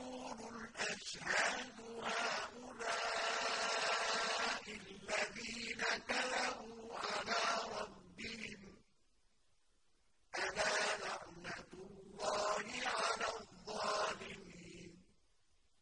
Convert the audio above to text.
يقول الْأَشْهَادُ